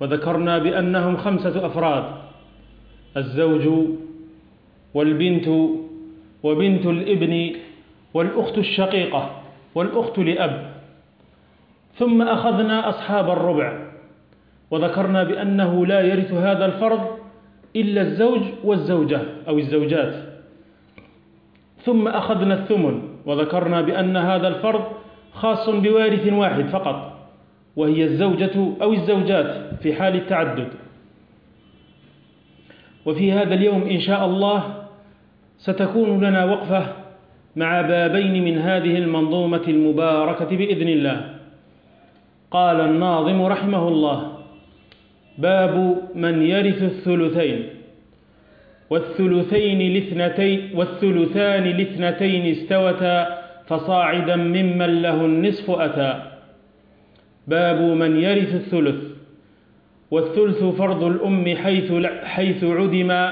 وذكرنا بأنهم خمسة أفراد الزوج والبنت وبنت الإبن والأخت الشقيقة والأخت لأب. ثم أخذنا أصحاب الربع وذكرنا بأنه لا يرث هذا الفرض إلا الزوج والزوجة أو الزوجات. ثم أخذنا الثمن وذكرنا بأن هذا الفرض خاص بوارث واحد فقط وهي الزوجة أو الزوجات. في حال التعدد. وفي هذا اليوم إن شاء الله ستكون لنا وقفة مع بابين من هذه المنظومة المباركة بإذن الله. قال الناظم رحمه الله باب من يرث الثلثين. والثلثين لاثنتين والثلثان لاثنتين استوتا فصاعدا ممن له النصف أتى. باب من يرث الثلث. والثلث فرض الأم حيث, حيث عدم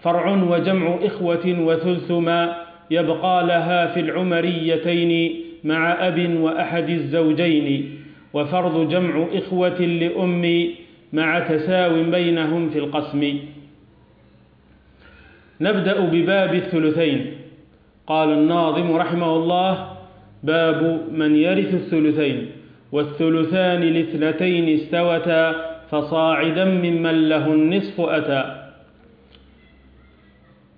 فرع وجمع إخوة وثلث ما يبقى لها في العمريتين مع أب وأحد الزوجين. وفرض جمع إخوة لأم مع تساو بينهم في القسم. نبدأ بباب الثلثين. قال الناظم رحمه الله باب من يرث الثلثين والثلثان لإثنتين استوتا فصاعدا ممن له النصف أتى.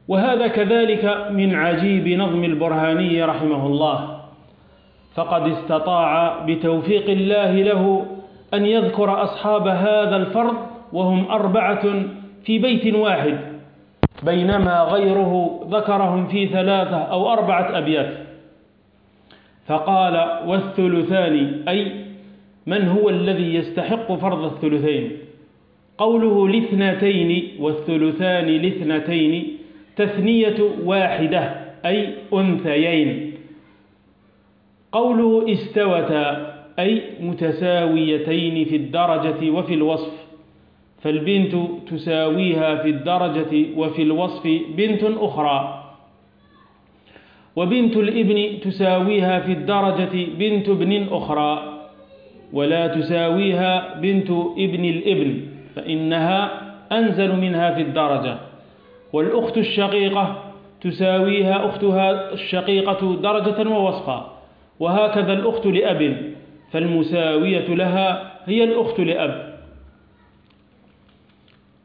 وهذا كذلك من عجيب نظم البرهاني رحمه الله. فقد استطاع بتوفيق الله له أن يذكر أصحاب هذا الفرض وهم أربعة في بيت واحد بينما غيره ذكرهم في ثلاثة أو أربعة أبيات. فقال والثلثان أي من هو الذي يستحق فرض الثلثين؟ قوله لاثنتين والثلثان لاثنتين تثنية واحدة أي أنثيين. قوله استوتا أي متساويتين في الدرجة وفي الوصف. فالبنت تساويها في الدرجة وفي الوصف بنت أخرى. وبنت الإبن تساويها في الدرجة بنت ابن أخرى. ولا تساويها بنت ابن الابن فإنها أنزل منها في الدرجة. والأخت الشقيقة تساويها أختها الشقيقة درجة ووصفا. وهكذا الأخت لأب فالمساوية لها هي الأخت لأب.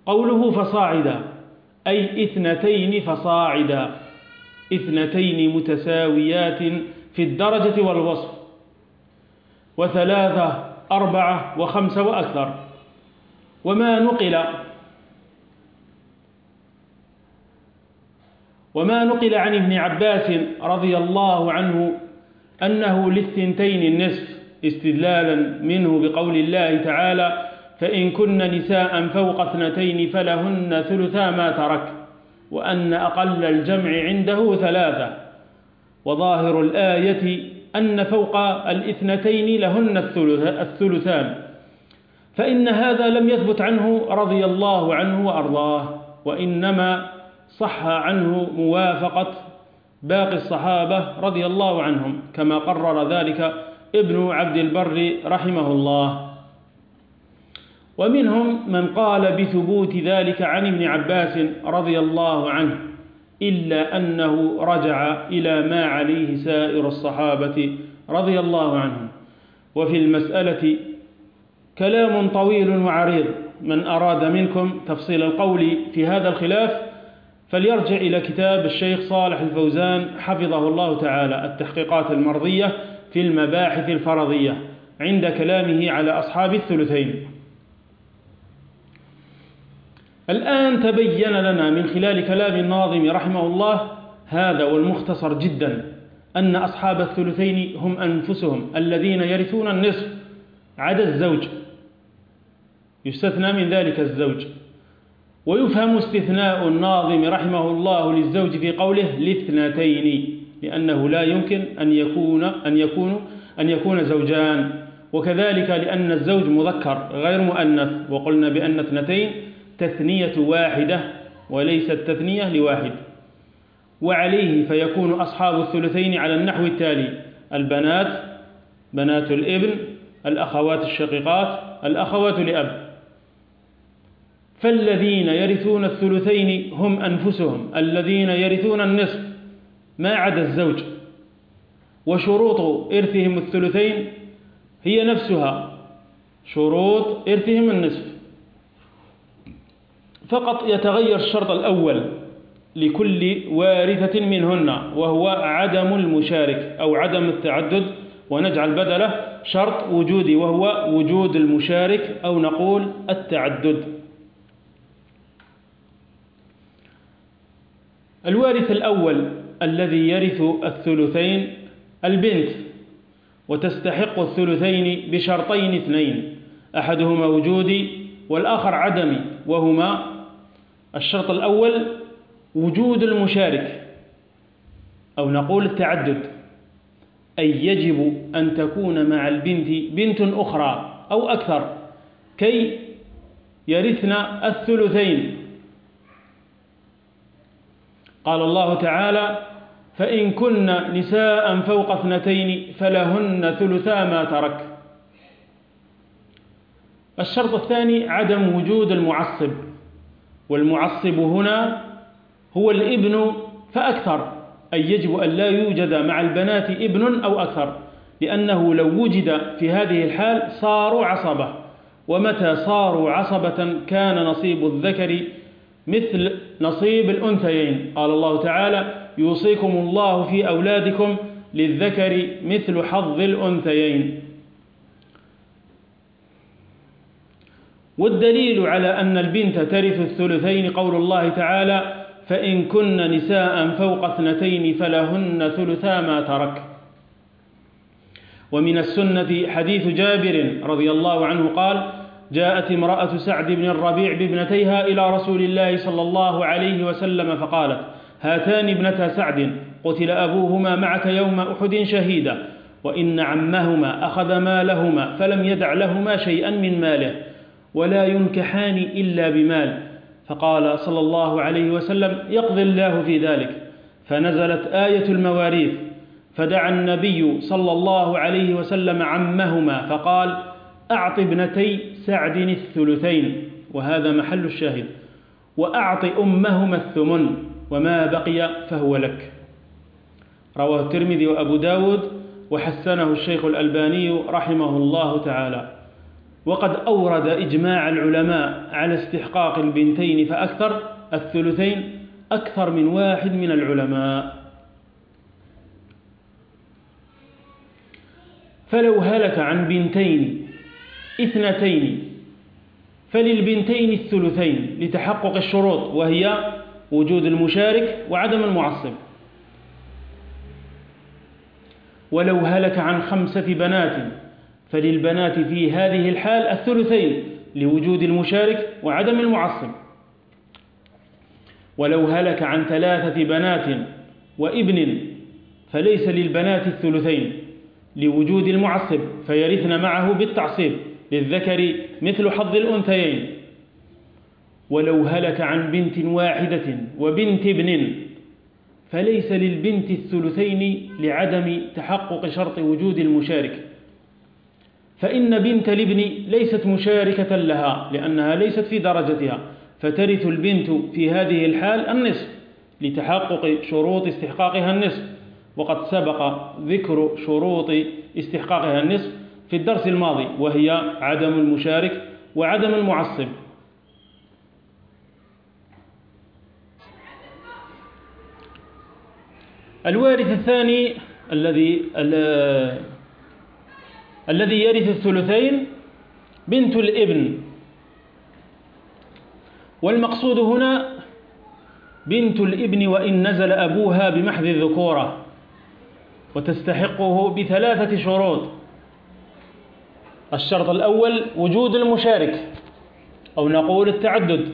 قوله فصاعدا أي اثنتين فصاعدا. اثنتين متساويات في الدرجة والوصف. وثلاثة أربعة وخمسة وأكثر. وما نقل وما نقل عن ابن عباس رضي الله عنه أنه للثنتين النصف استدلالا منه بقول الله تعالى فإن كن نساء فوق اثنتين فلهن ثلثا ما ترك وأن أقل الجمع عنده ثلاثة. وظاهر الآية أن فوق الاثنتين لهن الثلثان. فإن هذا لم يثبت عنه رضي الله عنه وأرضاه وإنما صح عنه موافقة باقي الصحابة رضي الله عنهم كما قرر ذلك ابن عبد البر رحمه الله. ومنهم من قال بثبوت ذلك عن ابن عباس رضي الله عنه. إلا أنه رجع إلى ما عليه سائر الصحابة رضي الله عنهم. وفي المسألة كلام طويل وعريض. من أراد منكم تفصيل القول في هذا الخلاف فليرجع إلى كتاب الشيخ صالح الفوزان حفظه الله تعالى التحقيقات المرضية في المباحث الفرضية عند كلامه على أصحاب الثلثين. الآن تبين لنا من خلال كلام الناظم رحمه الله هذا والمختصر جدا أن أصحاب الثلثين هم أنفسهم الذين يرثون النصف عدا الزوج. يستثنى من ذلك الزوج. ويفهم استثناء الناظم رحمه الله للزوج في قوله لاثنتين لأنه لا يمكن أن يكون أن يكون أن يكون زوجان. وكذلك لأن الزوج مذكر غير مؤنث وقلنا بأن اثنتين تثنية واحدة وليست تثنية لواحد. وعليه فيكون أصحاب الثلثين على النحو التالي البنات بنات الإبن الأخوات الشقيقات الأخوات لأب فالذين يرثون الثلثين هم أنفسهم الذين يرثون النصف ما عدا الزوج. وشروط إرثهم الثلثين هي نفسها شروط إرثهم النصف. فقط يتغير الشرط الأول لكل وارثة منهن وهو عدم المشارك أو عدم التعدد ونجعل بدله شرط وجودي وهو وجود المشارك أو نقول التعدد. الوارث الأول الذي يرث الثلثين البنت وتستحق الثلثين بشرطين اثنين أحدهما وجودي والآخر عدمي وهما الشرط الأول وجود المشارك أو نقول التعدد أي يجب أن تكون مع البنت بنت أخرى أو أكثر كي يرثن الثلثين. قال الله تعالى فإن كن نساء فوق اثنتين فلهن ثلثا ما ترك. الشرط الثاني عدم وجود المعصب. والمعصب هنا هو الابن فأكثر أي يجب أن لا يوجد مع البنات ابن أو أكثر لأنه لو وجد في هذه الحال صاروا عصبة. ومتى صاروا عصبة كان نصيب الذكر مثل نصيب الأنثيين. قال الله تعالى يوصيكم الله في أولادكم للذكر مثل حظ الأنثيين. والدليل على أن البنت ترث الثلثين قول الله تعالى فإن كن نساء فوق اثنتين فلهن ثلثا ما ترك. ومن السنة حديث جابر رضي الله عنه قال جاءت امرأة سعد بن الربيع بابنتيها إلى رسول الله صلى الله عليه وسلم فقالت هاتان ابنتا سعد قتل أبوهما معك يوم أحد شهيدا وإن عمهما أخذ مالهما فلم يدع لهما شيئا من ماله. ولا ينكحان إلا بمال. فقال صلى الله عليه وسلم يقضي الله في ذلك. فنزلت آية المواريث. فدعا النبي صلى الله عليه وسلم عمهما فقال أعط ابنتي سعد الثلثين وهذا محل الشاهد. وأعط أمهما الثمن وما بقي فهو لك. رواه الترمذي وأبو داود وحسنه الشيخ الألباني رحمه الله تعالى. وقد أورد إجماع العلماء على استحقاق البنتين فأكثر الثلثين أكثر من واحد من العلماء. فلو هلك عن بنتين اثنتين فللبنتين الثلثين لتحقق الشروط وهي وجود المشارك وعدم المعصب. ولو هلك عن خمسة بنات فللبنات في هذه الحال الثلثين لوجود المشارك وعدم المعصب ولو هلك عن ثلاثة بنات وابن فليس للبنات الثلثين لوجود المعصب فيرثن معه بالتعصيب للذكر مثل حظ الأنثيين. ولو هلك عن بنت واحدة وبنت ابن فليس للبنت الثلثين لعدم تحقق شرط وجود المشارك. فإن بنت الابن ليست مشاركة لها لأنها ليست في درجتها فترث البنت في هذه الحال النصف لتحقق شروط استحقاقها النصف. وقد سبق ذكر شروط استحقاقها النصف في الدرس الماضي وهي عدم المشارك وعدم المعصب. الوارث الثاني الذي الذي يرث الثلثين بنت الابن. والمقصود هنا بنت الابن وإن نزل أبوها بمحض الذكورة وتستحقه بثلاثة شروط. الشرط الأول وجود المشارك أو نقول التعدد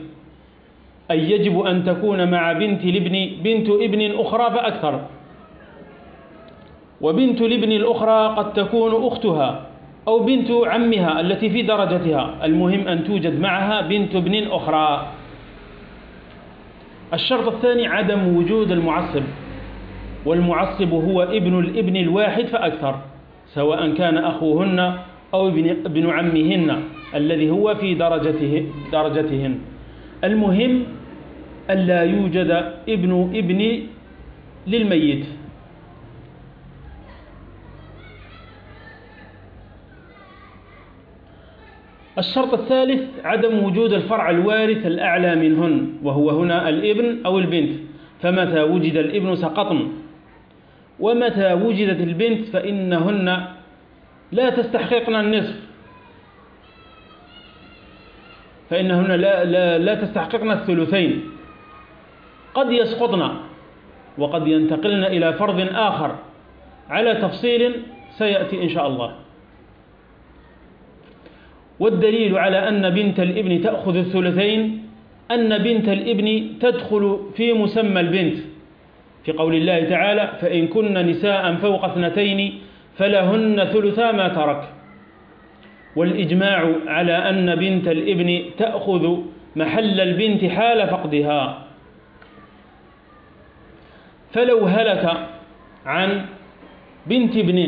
أي يجب أن تكون مع بنت الابن بنت ابن أخرى فأكثر. وبنت الابن الأخرى قد تكون أختها أو بنت عمها التي في درجتها. المهم أن توجد معها بنت ابن أخرى الشرط الثاني عدم وجود المعصب والمعصب هو ابن الابن الواحد فأكثر سواء كان أخوهن أو ابن عمهن الذي هو في درجته درجتهن. المهم ألا يوجد ابن ابن للميت. الشرط الثالث عدم وجود الفرع الوارث الأعلى منهن وهو هنا الإبن أو البنت. فمتى وجد الإبن سقطن ومتى وجدت البنت فإنهن لا تستحققن النصف. فإنهن لا, لا, لا تستحققن الثلثين. قد يسقطن وقد ينتقلن إلى فرض آخر. على تفصيل سيأتي إن شاء الله. والدليل على أن بنت الإبن تأخذ الثلثين أن بنت الإبن تدخل في مسمى البنت. في قول الله تعالى فإن كن نساء فوق اثنتين فلهن ثلثا ما ترك. والإجماع على أن بنت الإبن تأخذ محل البنت حال فقدها. فلو هلك عن بنت ابن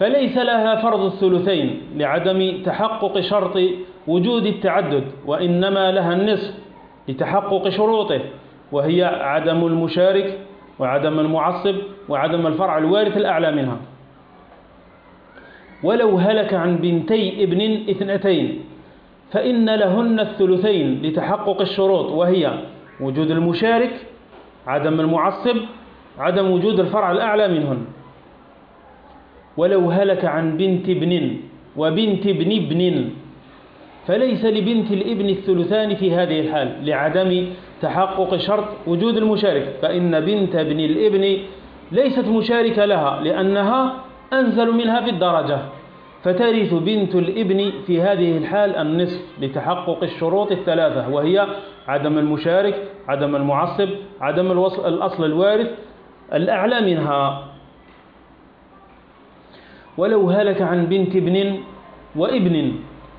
فليس لها فرض الثلثين لعدم تحقق شرط وجود التعدد وإنما لها النصف لتحقق شروطه وهي عدم المشارك وعدم المعصب وعدم الفرع الوارث الأعلى منها. ولو هلك عن بنتي ابن اثنتين فإن لهن الثلثين لتحقق الشروط وهي وجود المشارك عدم المعصب عدم وجود الفرع الأعلى منهن. ولو هلك عن بنت ابن وبنت ابن ابن. فليس لبنت الابن الثلثان في هذه الحال لعدم تحقق شرط وجود المشارك. فإن بنت ابن الابن ليست مشاركة لها لأنها أنزل منها في الدرجة. فترث بنت الابن في هذه الحال النصف لتحقق الشروط الثلاثة وهي عدم المشارك عدم المعصب عدم الأصل الوارث الأعلى منها. ولو هلك عن بنت ابن وابن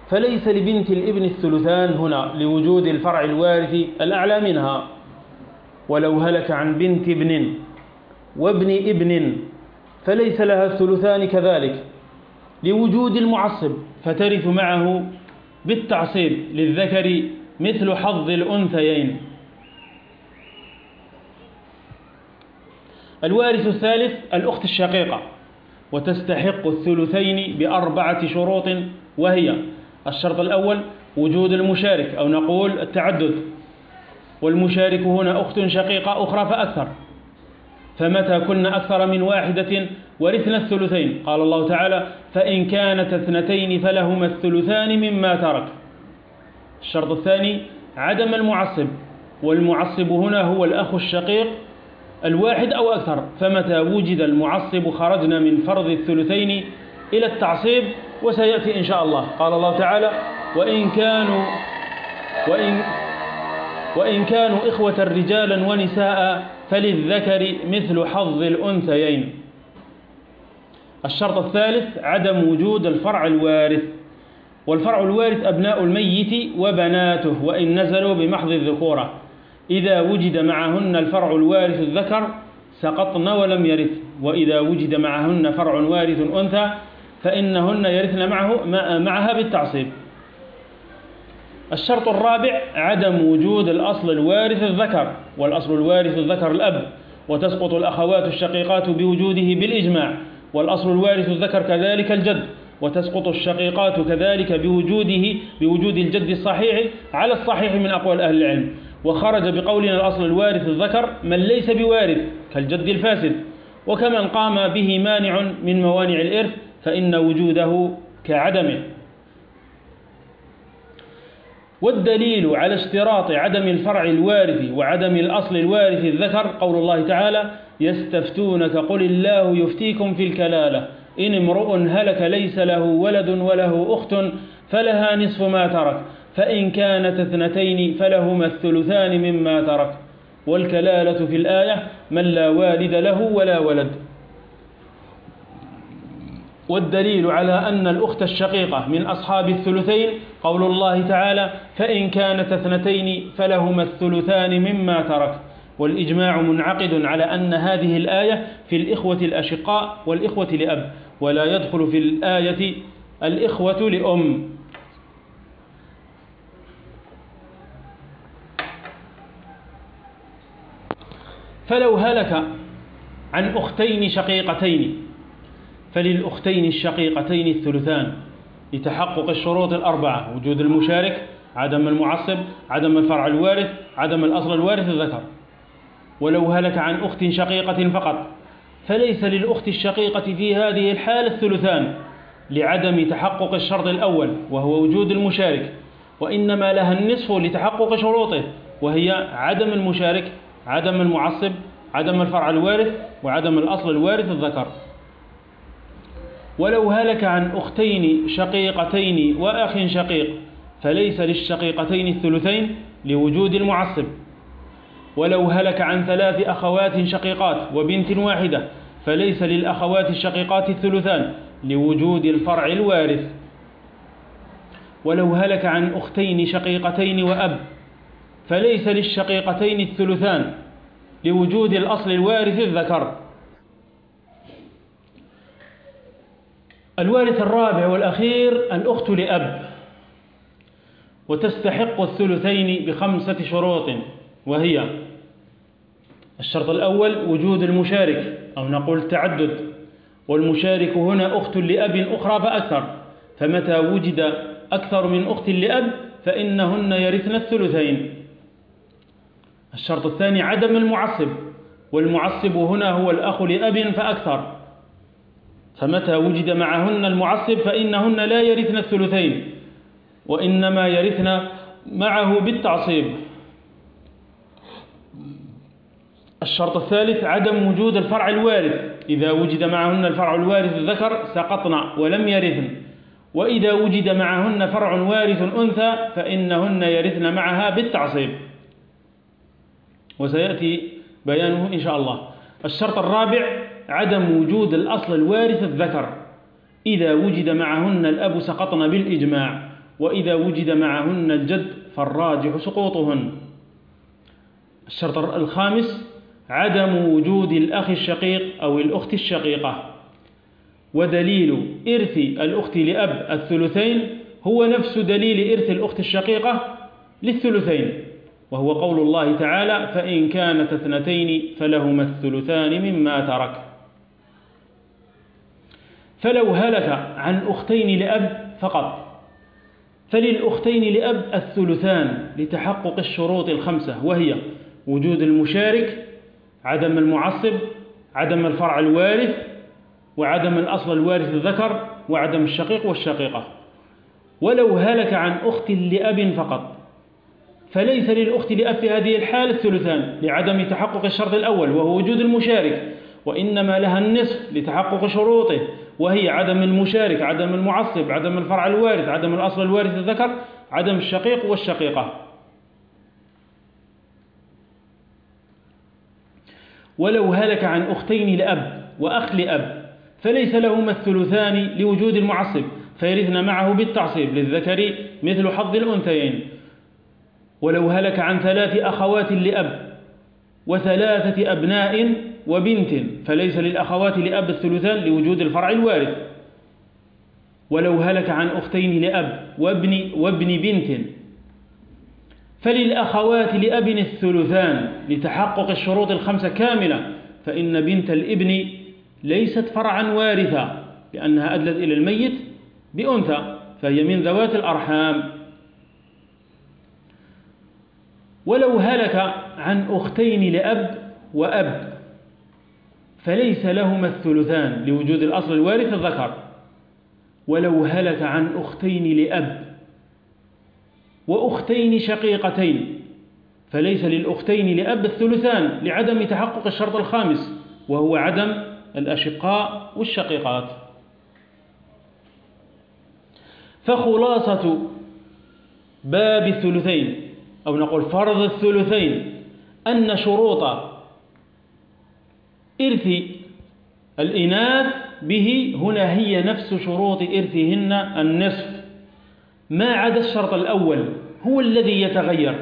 فليس لبنت الابن الثلثان هنا لوجود الفرع الوارث الأعلى منها. ولو هلك عن بنت ابن وابن ابن فليس لها الثلثان كذلك لوجود المعصب فترث معه بالتعصيب للذكر مثل حظ الأنثيين. الوارث الثالث الأخت الشقيقة. وتستحق الثلثين بأربعة شروط وهي الشرط الأول وجود المشارك أو نقول التعدد. والمشارك هنا أخت شقيقة أخرى فأكثر. فمتى كنا أكثر من واحدة ورثنا الثلثين؟ قال الله تعالى فإن كانت اثنتين فلهما الثلثان مما ترك. الشرط الثاني عدم المعصب. والمعصب هنا هو الأخ الشقيق الواحد أو أكثر فمتى وجد المعصب خرجنا من فرض الثلثين إلى التعصيب وسيأتي إن شاء الله. قال الله تعالى وإن كانوا وإن وإن كانوا إخوة رجالا ونساء فللذكر مثل حظ الأنثيين. الشرط الثالث عدم وجود الفرع الوارث. والفرع الوارث أبناء الميت وبناته وإن نزلوا بمحض الذكورة. إذا وجد معهن الفرع الوارث الذكر سقطن ولم يرث وإذا وجد معهن فرع وارث أنثى فإنهن يرثن معه معها بالتعصيب. الشرط الرابع عدم وجود الأصل الوارث الذكر والأصل الوارث الذكر الأب وتسقط الأخوات الشقيقات بوجوده بالإجماع والأصل الوارث الذكر كذلك الجد وتسقط الشقيقات كذلك بوجوده بوجود الجد الصحيح على الصحيح من أقوال أهل العلم. وخرج بقولنا الأصل الوارث الذكر من ليس بوارث كالجد الفاسد وكمن قام به مانع من موانع الإرث فإن وجوده كعدمه. والدليل على اشتراط عدم الفرع الوارث وعدم الأصل الوارث الذكر قول الله تعالى يستفتونك قل الله يفتيكم في الكلالة. إن امرؤ هلك ليس له ولد وله أخت فلها نصف ما ترك. فإن كانت اثنتين فلهما الثلثان مما ترك. والكلالة في الآية من لا والد له ولا ولد. والدليل على أن الأخت الشقيقة من أصحاب الثلثين قول الله تعالى فإن كانت اثنتين فلهما الثلثان مما ترك. والإجماع منعقد على أن هذه الآية في الإخوة الأشقاء والإخوة لأب ولا يدخل في الآية الإخوة لأم. فلو هلك عن أختين شقيقتين فللأختين الشقيقتين الثلثان لتحقق الشروط الأربعة وجود المشارك عدم المعصب عدم الفرع الوارث عدم الأصل الوارث الذكر. ولو هلك عن أخت شقيقة فقط فليس للأخت الشقيقة في هذه الحالة الثلثان لعدم تحقق الشرط الأول وهو وجود المشارك وإنما لها النصف لتحقق شروطه وهي عدم المشارك عدم المعصب عدم الفرع الوارث وعدم الأصل الوارث الذكر. ولو هلك عن أختين شقيقتين وأخ شقيق فليس للشقيقتين الثلثين لوجود المعصب. ولو هلك عن ثلاث أخوات شقيقات وبنت واحدة فليس للأخوات الشقيقات الثلثان لوجود الفرع الوارث. ولو هلك عن أختين شقيقتين وأب فليس للشقيقتين الثلثان لوجود الأصل الوارث الذكر. الوارث الرابع والأخير الأخت لأب وتستحق الثلثين بخمسة شروط وهي الشرط الأول وجود المشارك أو نقول التعدد والمشارك هنا أخت لأب أخرى فأكثر فمتى وجد أكثر من أخت لأب فإنهن يرثن الثلثين. الشرط الثاني عدم المعصب والمعصب هنا هو الأخ لأب فأكثر. فمتى وجد معهن المعصب فإنهن لا يرثن الثلثين وإنما يرثن معه بالتعصيب. الشرط الثالث عدم وجود الفرع الوارث. إذا وجد معهن الفرع الوارث الذكر سقطنا ولم يرثن. وإذا وجد معهن فرع وارث أنثى فإنهن يرثن معها بالتعصيب. وسيأتي بيانه إن شاء الله. الشرط الرابع عدم وجود الأصل الوارث الذكر. إذا وجد معهن الأب سقطن بالإجماع وإذا وجد معهن الجد فالراجح سقوطهن. الشرط الخامس عدم وجود الأخ الشقيق أو الأخت الشقيقة. ودليل إرث الأخت لأب الثلثين هو نفس دليل إرث الأخت الشقيقة للثلثين. وهو قول الله تعالى فإن كانت اثنتين فلهما الثلثان مما ترك. فلو هلك عن أختين لأب فقط فللأختين لأب الثلثان لتحقق الشروط الخمسة وهي وجود المشارك عدم المعصب عدم الفرع الوارث وعدم الأصل الوارث الذكر وعدم الشقيق والشقيقة. ولو هلك عن أخت لأب فقط فليس للأخت لأب في هذه الحالة الثلثان لعدم تحقق الشرط الأول وهو وجود المشارك وإنما لها النصف لتحقق شروطه وهي عدم المشارك عدم المعصب عدم الفرع الوارث عدم الأصل الوارث الذكر عدم الشقيق والشقيقة. ولو هلك عن أختين لأب وأخ لأب فليس لهما الثلثان لوجود المعصب فيرثن معه بالتعصيب للذكر مثل حظ الأنثيين. ولو هلك عن ثلاث أخوات لأب وثلاثة أبناء وبنت فليس للأخوات لأب الثلثان لوجود الفرع الوارث. ولو هلك عن أختين لأب وابن, وابن بنت فللأخوات لأب الثلثان لتحقق الشروط الخمسة كاملة فإن بنت الابن ليست فرعا وارثا لأنها أدلت إلى الميت بأنثى فهي من ذوات الأرحام. ولو هلك عن أختين لأب وأب فليس لهما الثلثان لوجود الأصل الوارث الذكر. ولو هلك عن أختين لأب وأختين شقيقتين فليس للأختين لأب الثلثان لعدم تحقق الشرط الخامس وهو عدم الأشقاء والشقيقات. فخلاصة باب الثلثين أو نقول فرض الثلثين أن شروط إرث الإناث به هنا هي نفس شروط إرثهن النصف. ما عدا الشرط الأول هو الذي يتغير.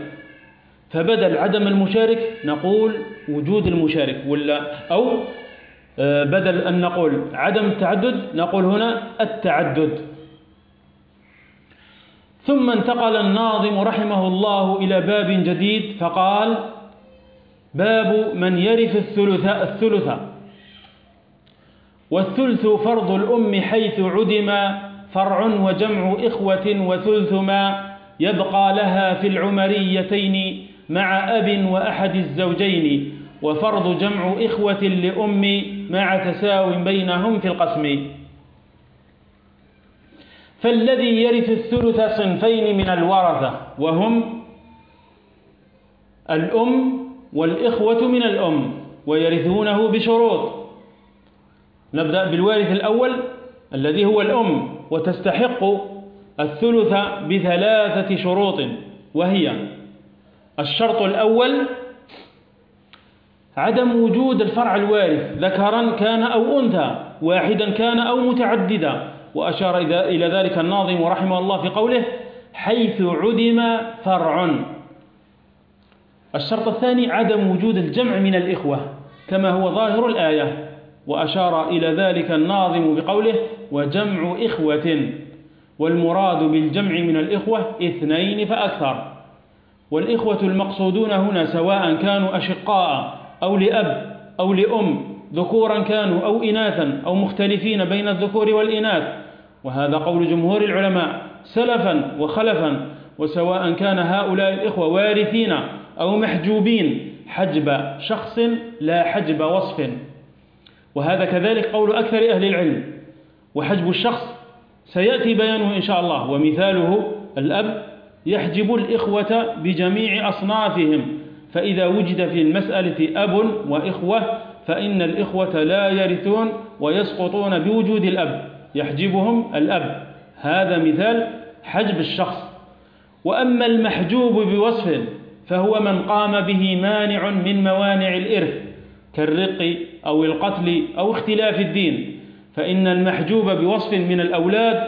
فبدل عدم المشارك نقول وجود المشارك ولا؟ أو آه، بدل أن نقول عدم التعدد نقول هنا التعدد. ثم انتقل الناظم رحمه الله إلى باب جديد فقال باب من يرث الثلث الثلث. والثلث فرض الأم حيث عدم فرع وجمع إخوة وثلث ما يبقى لها في العمريتين مع أب وأحد الزوجين وفرض جمع إخوة لأم مع تساو بينهم في القسم. فالذي يرث الثلث صنفين من الورثة وهم الأم والإخوة من الأم ويرثونه بشروط. نبدأ بالوارث الأول الذي هو الأم وتستحق الثلث بثلاثة شروط وهي الشرط الأول عدم وجود الفرع الوارث ذكرا كان أو أنثى واحدا كان أو متعددا. وأشار إلى ذلك الناظم رحمه الله في قوله حيث عدم فرع. الشرط الثاني عدم وجود الجمع من الإخوة كما هو ظاهر الآية. وأشار إلى ذلك الناظم بقوله وجمع إخوة والمراد بالجمع من الإخوة اثنين فأكثر. والإخوة المقصودون هنا سواء كانوا أشقاء أو لأب أو لأم ذكورا كانوا أو إناثا أو مختلفين بين الذكور والإناث. وهذا قول جمهور العلماء سلفا وخلفا وسواء كان هؤلاء الإخوة وارثين أو محجوبين حجب شخص لا حجب وصف. وهذا كذلك قول أكثر أهل العلم. وحجب الشخص سيأتي بيانه إن شاء الله ومثاله الأب يحجب الإخوة بجميع أصنافهم فإذا وجد في المسألة أب وإخوة فإن الإخوة لا يرثون ويسقطون بوجود الأب. يحجبهم الأب. هذا مثال حجب الشخص. وأما المحجوب بوصف فهو من قام به مانع من موانع الإرث كالرق أو القتل أو اختلاف الدين. فإن المحجوب بوصف من الأولاد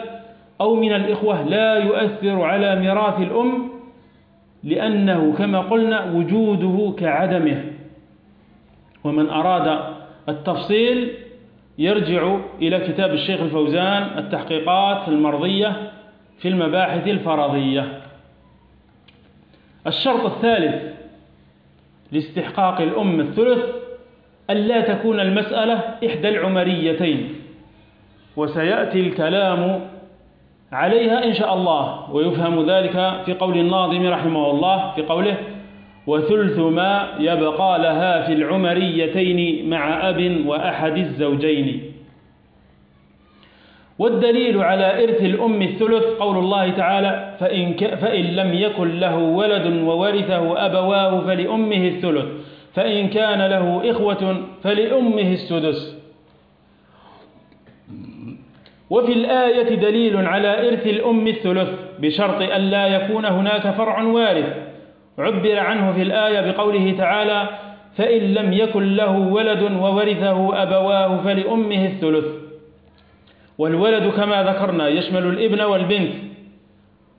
أو من الإخوة لا يؤثر على ميراث الأم لأنه كما قلنا وجوده كعدمه. ومن أراد التفصيل يرجع إلى كتاب الشيخ الفوزان التحقيقات المرضية في المباحث الفرضية. الشرط الثالث لاستحقاق الأم الثلث ألا تكون المسألة إحدى العمريتين وسيأتي الكلام عليها إن شاء الله ويفهم ذلك في قول الناظم رحمه الله في قوله وثلث ما يبقى لها في العمريتين مع أب وأحد الزوجين. والدليل على إرث الأم الثلث قول الله تعالى فإن, فإن لم يكن له ولد وورثه أبواه فلأمه الثلث فإن كان له إخوة فلأمه السدس. وفي الآية دليل على إرث الأم الثلث بشرط أن لا يكون هناك فرع وارث. عبر عنه في الآية بقوله تعالى فإن لم يكن له ولد وورثه أبواه فلأمه الثلث. والولد كما ذكرنا يشمل الإبن والبنت.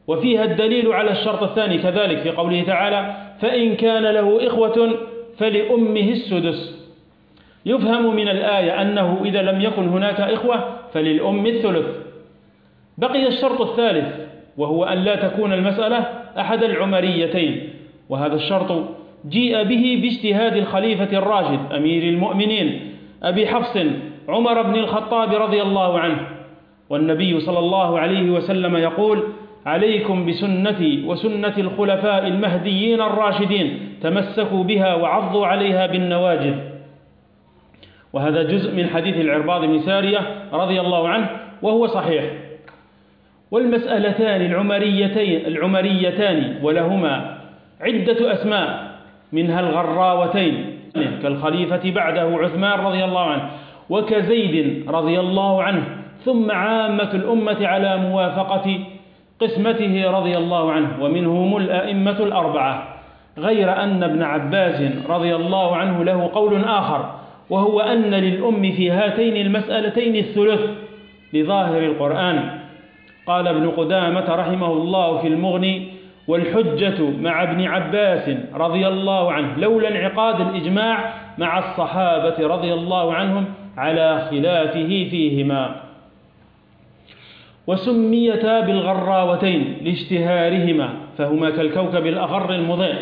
وفيها الدليل على الشرط الثاني كذلك في قوله تعالى فإن كان له إخوة فلأمه السدس. يفهم من الآية أنه إذا لم يكن هناك إخوة فللأم الثلث. بقي الشرط الثالث وهو أن لا تكون المسألة أحد العمريتين. وهذا الشرط جيء به باجتهاد الخليفة الراشد أمير المؤمنين أبي حفص عمر بن الخطاب رضي الله عنه. والنبي صلى الله عليه وسلم يقول عليكم بسنتي وسنة الخلفاء المهديين الراشدين تمسكوا بها وعضوا عليها بالنواجذ. وهذا جزء من حديث العرباض بن سارية رضي الله عنه وهو صحيح. والمسألتان العمريتين العمريتان ولهما عدة أسماء منها الغراوتين كالخليفة بعده عثمان رضي الله عنه وكزيد رضي الله عنه ثم عامة الأمة على موافقة قسمته رضي الله عنه ومنهم الأئمة الأربعة غير أن ابن عباس رضي الله عنه له قول آخر وهو أن للأم في هاتين المسألتين الثلث لظاهر القرآن. قال ابن قدامة رحمه الله في المغني والحجة مع ابن عباس رضي الله عنه لولا انعقاد الإجماع مع الصحابة رضي الله عنهم على خلافه فيهما. وسميتا بالغراوتين لاشتهارهما فهما كالكوكب الأغر المضيء.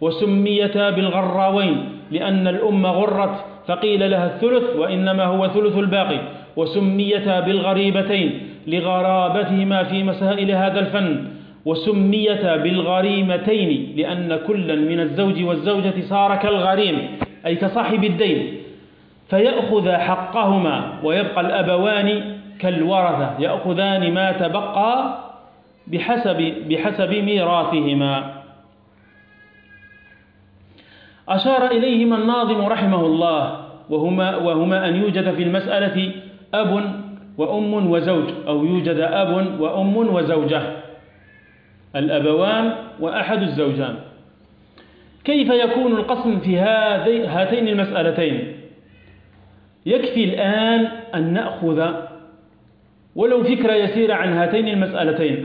وسميتا بالغراوين لأن الأم غرت فقيل لها الثلث وإنما هو ثلث الباقي. وسميتا بالغريبتين لغرابتهما في مسائل هذا الفن. وسميتا بالغريمتين لأن كلا من الزوج والزوجة صار كالغريم أي كصاحب الدين. فيأخذ حقهما ويبقى الأبوان كالورثة يأخذان ما تبقى بحسب, بحسب ميراثهما. أشار إليهما الناظم رحمه الله وهما, وهما أن يوجد في المسألة أب وأم وزوج أو يوجد أب وأم وزوجة. الأبوان وأحد الزوجان. كيف يكون القسم في هاتين المسألتين؟ يكفي الآن أن نأخذ ولو فكرة يسيرة عن هاتين المسألتين.